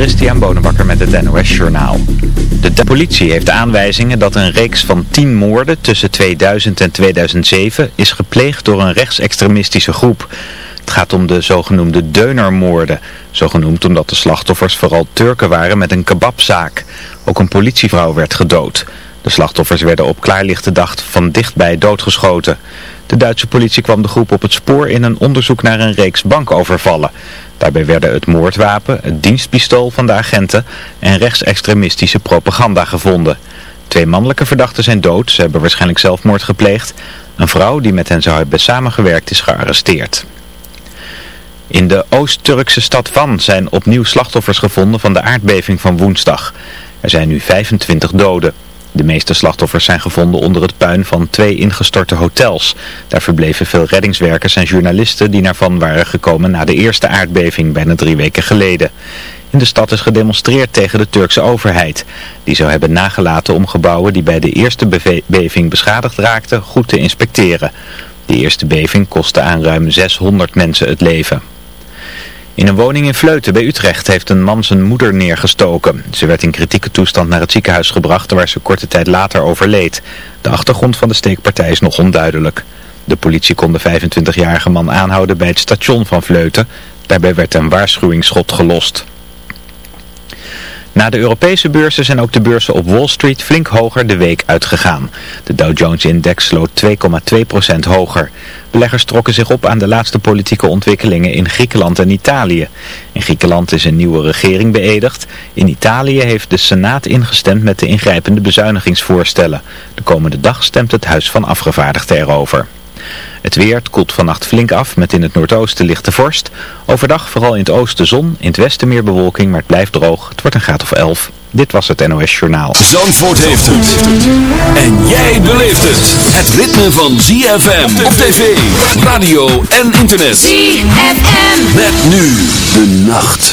Christian Bonenbakker met het NOS Journaal. De, politie heeft aanwijzingen dat een reeks van tien moorden tussen 2000 en 2007 is gepleegd door een rechtsextremistische groep. Het gaat om de zogenoemde deunermoorden, zogenoemd omdat de slachtoffers vooral Turken waren met een kebabzaak. Ook een politievrouw werd gedood. De slachtoffers werden op klaarlichte dag van dichtbij doodgeschoten. De Duitse politie kwam de groep op het spoor in een onderzoek naar een reeks bankovervallen. Daarbij werden het moordwapen, het dienstpistool van de agenten en rechtsextremistische propaganda gevonden. Twee mannelijke verdachten zijn dood, ze hebben waarschijnlijk zelfmoord gepleegd. Een vrouw die met hen zou hebben samengewerkt is gearresteerd. In de Oost-Turkse stad Van zijn opnieuw slachtoffers gevonden van de aardbeving van woensdag. Er zijn nu 25 doden. De meeste slachtoffers zijn gevonden onder het puin van twee ingestorte hotels. Daar verbleven veel reddingswerkers en journalisten die naar van waren gekomen na de eerste aardbeving bijna drie weken geleden. In de stad is gedemonstreerd tegen de Turkse overheid. Die zou hebben nagelaten om gebouwen die bij de eerste beving beschadigd raakten goed te inspecteren. De eerste beving kostte aan ruim 600 mensen het leven. In een woning in Vleuten bij Utrecht heeft een man zijn moeder neergestoken. Ze werd in kritieke toestand naar het ziekenhuis gebracht waar ze korte tijd later overleed. De achtergrond van de steekpartij is nog onduidelijk. De politie kon de 25-jarige man aanhouden bij het station van Vleuten. Daarbij werd een waarschuwingsschot gelost. Na de Europese beurzen zijn ook de beurzen op Wall Street flink hoger de week uitgegaan. De Dow Jones-index sloot 2,2% hoger. Beleggers trokken zich op aan de laatste politieke ontwikkelingen in Griekenland en Italië. In Griekenland is een nieuwe regering beëdigd. In Italië heeft de Senaat ingestemd met de ingrijpende bezuinigingsvoorstellen. De komende dag stemt het Huis van Afgevaardigden erover. Het weer koelt vannacht flink af met in het noordoosten lichte vorst. Overdag vooral in het oosten zon, in het westen meer bewolking, maar het blijft droog. Het wordt een graad of 11. Dit was het NOS Journaal. Zandvoort heeft het. En jij beleeft het. Het ritme van ZFM op tv, radio en internet. ZFM. Met nu de nacht.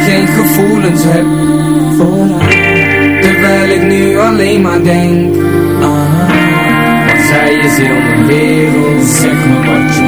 geen gevoelens heb Terwijl ik nu alleen maar denk haar Want zij is heel mijn wereld. Zeg me wat je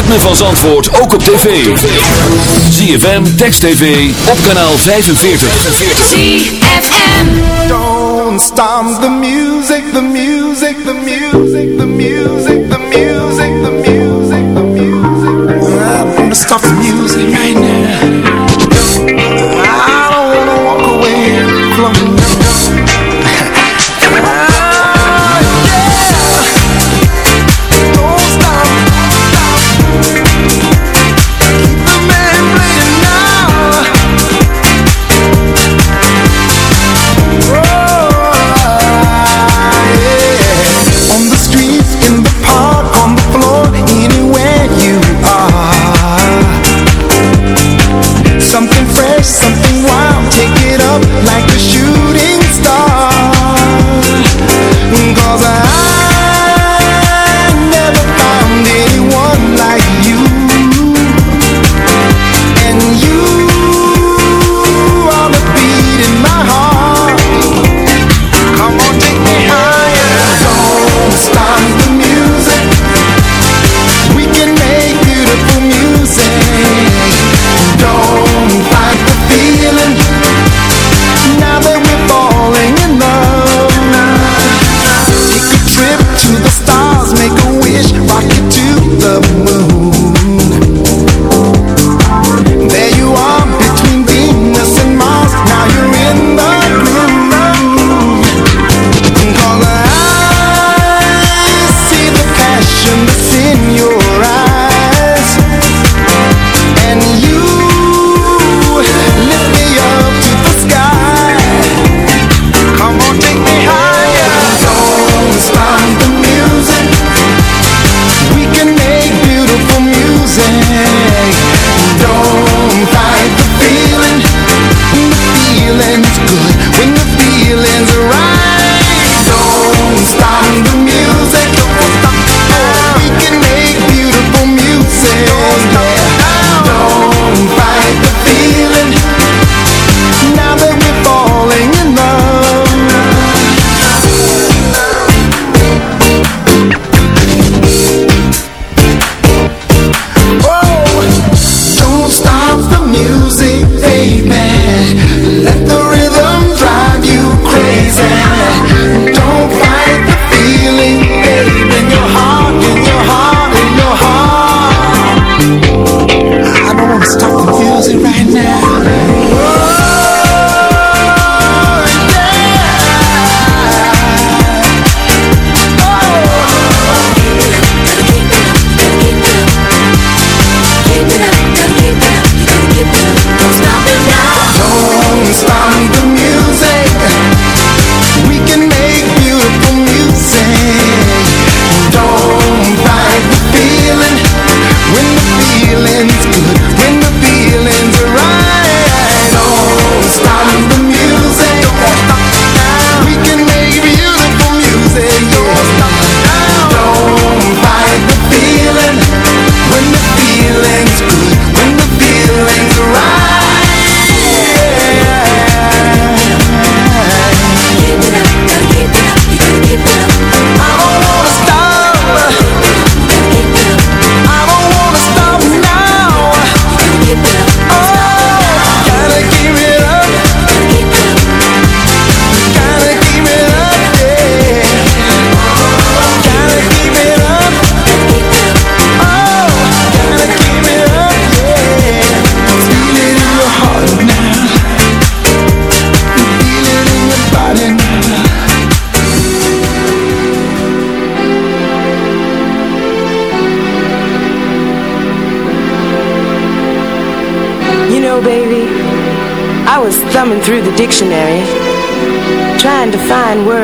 ritme van Zandvoort ook op tv. ZFM, Text TV, op kanaal 45. ZFM Don't stop the music, the music, the music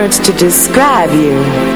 words to describe you.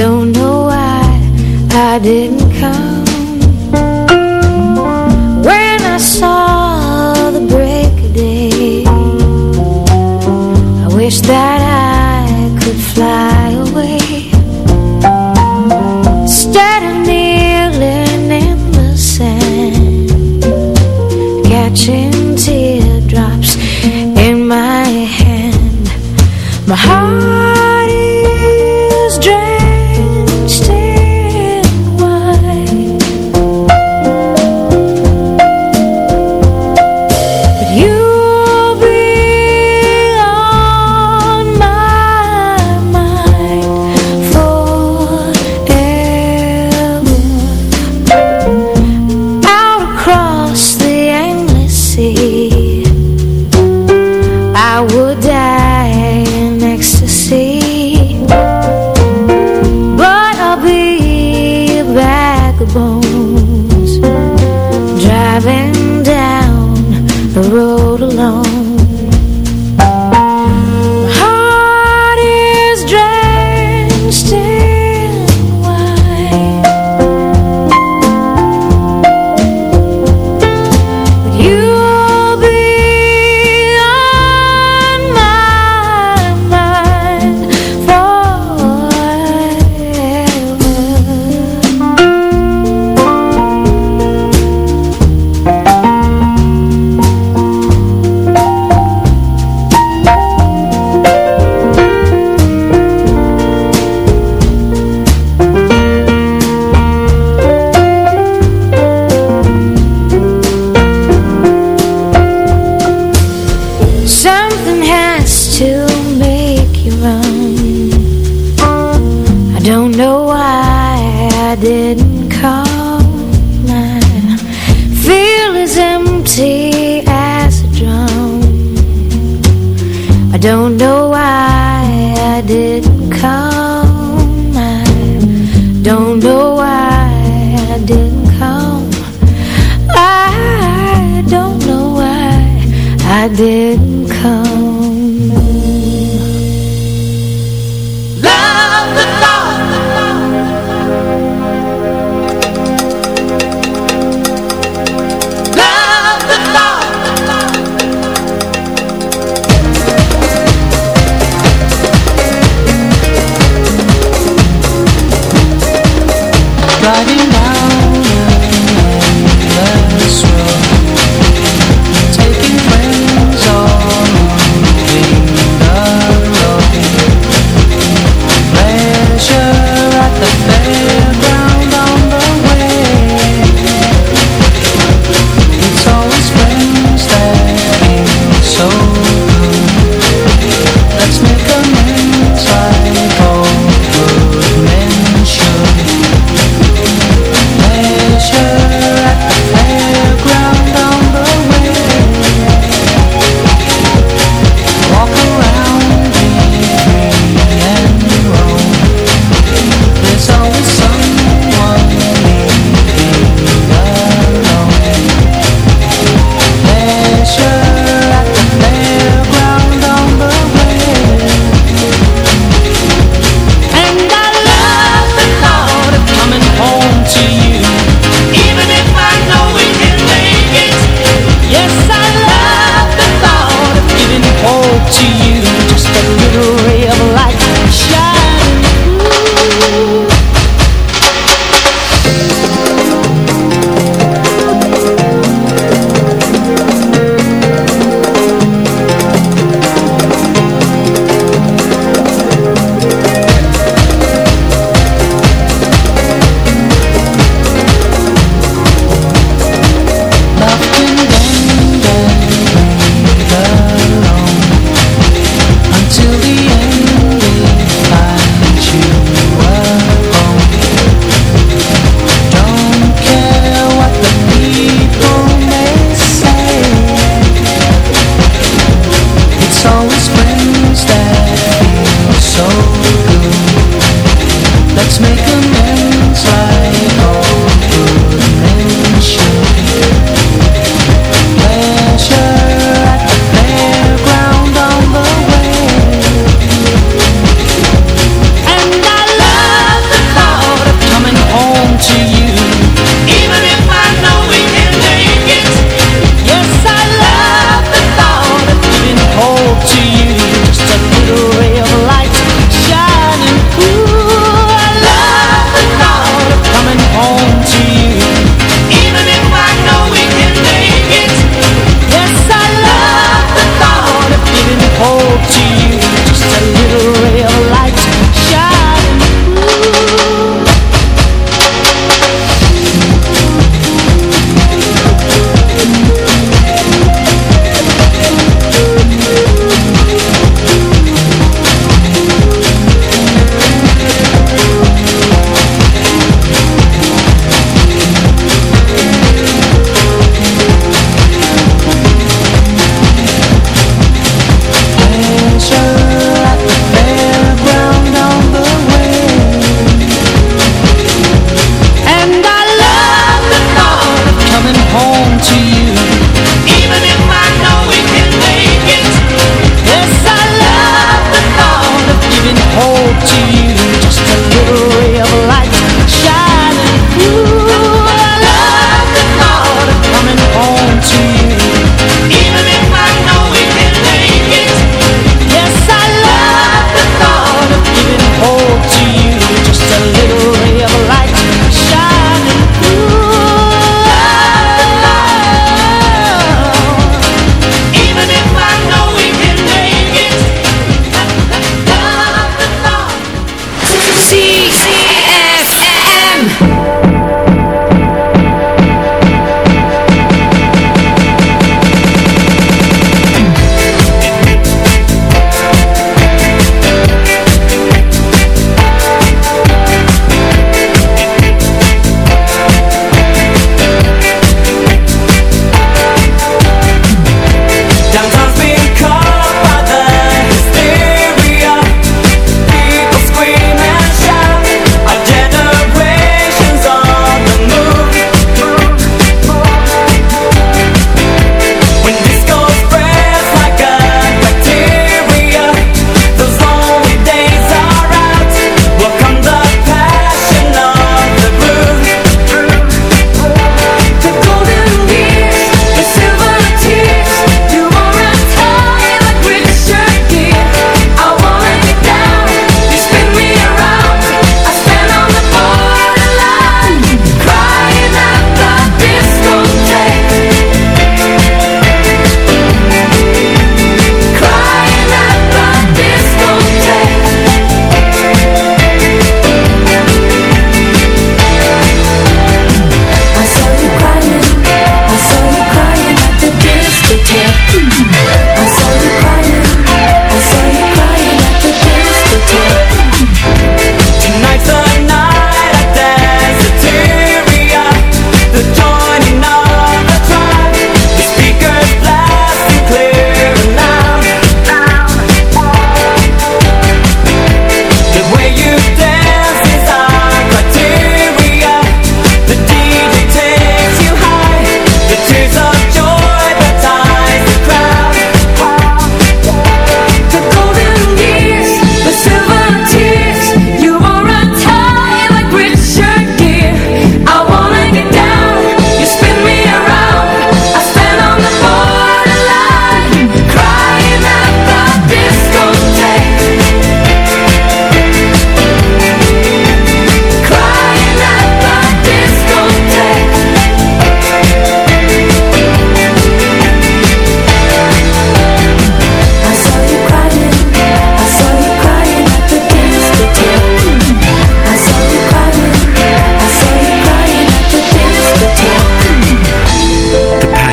don't know why I didn't come. When I saw the break of day I wish that I could fly away. Instead of kneeling in the sand Catching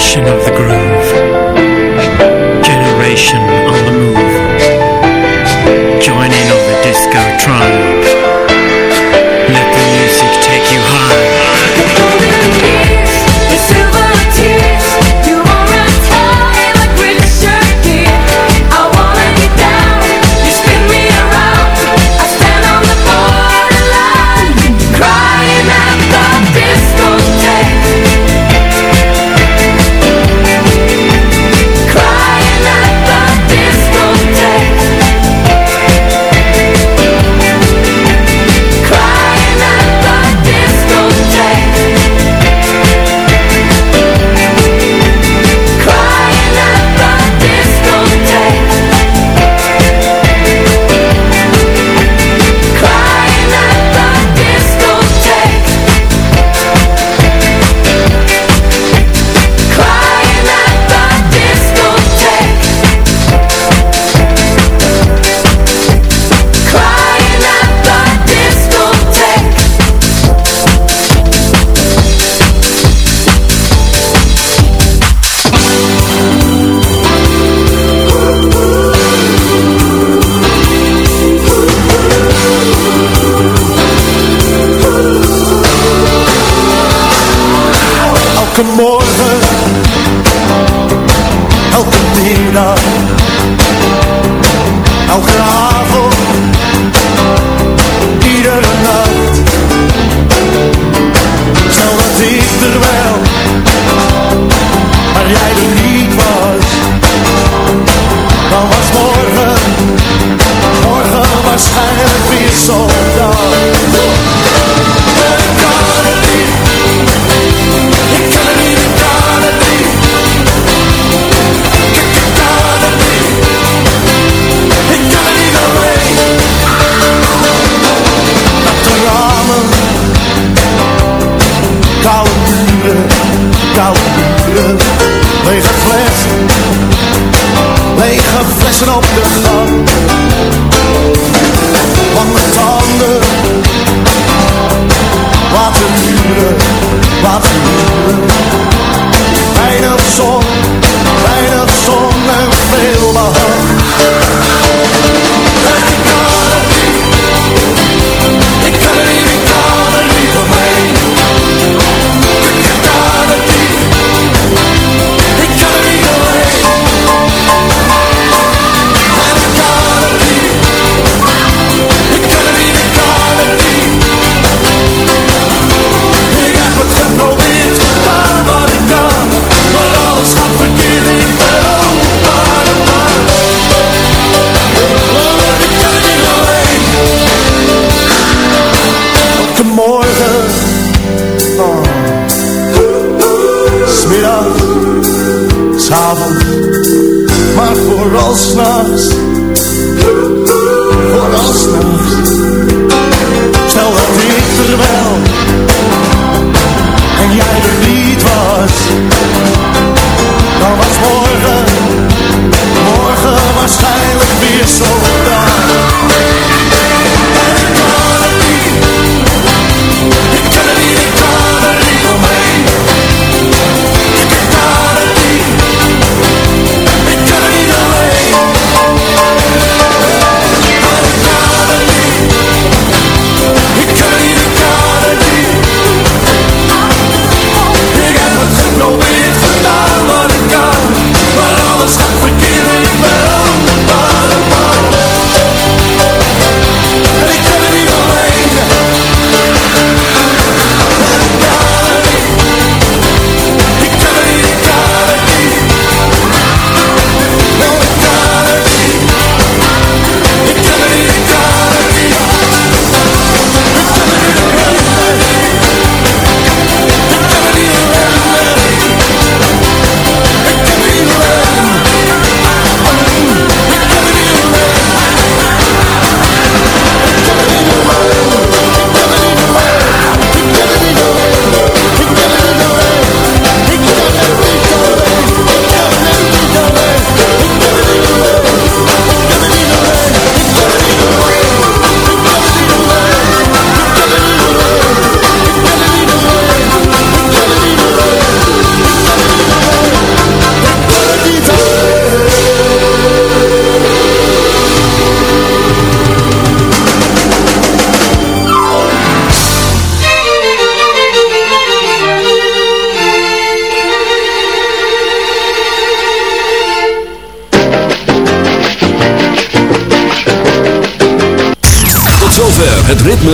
Generation of the groove. Generation Come on.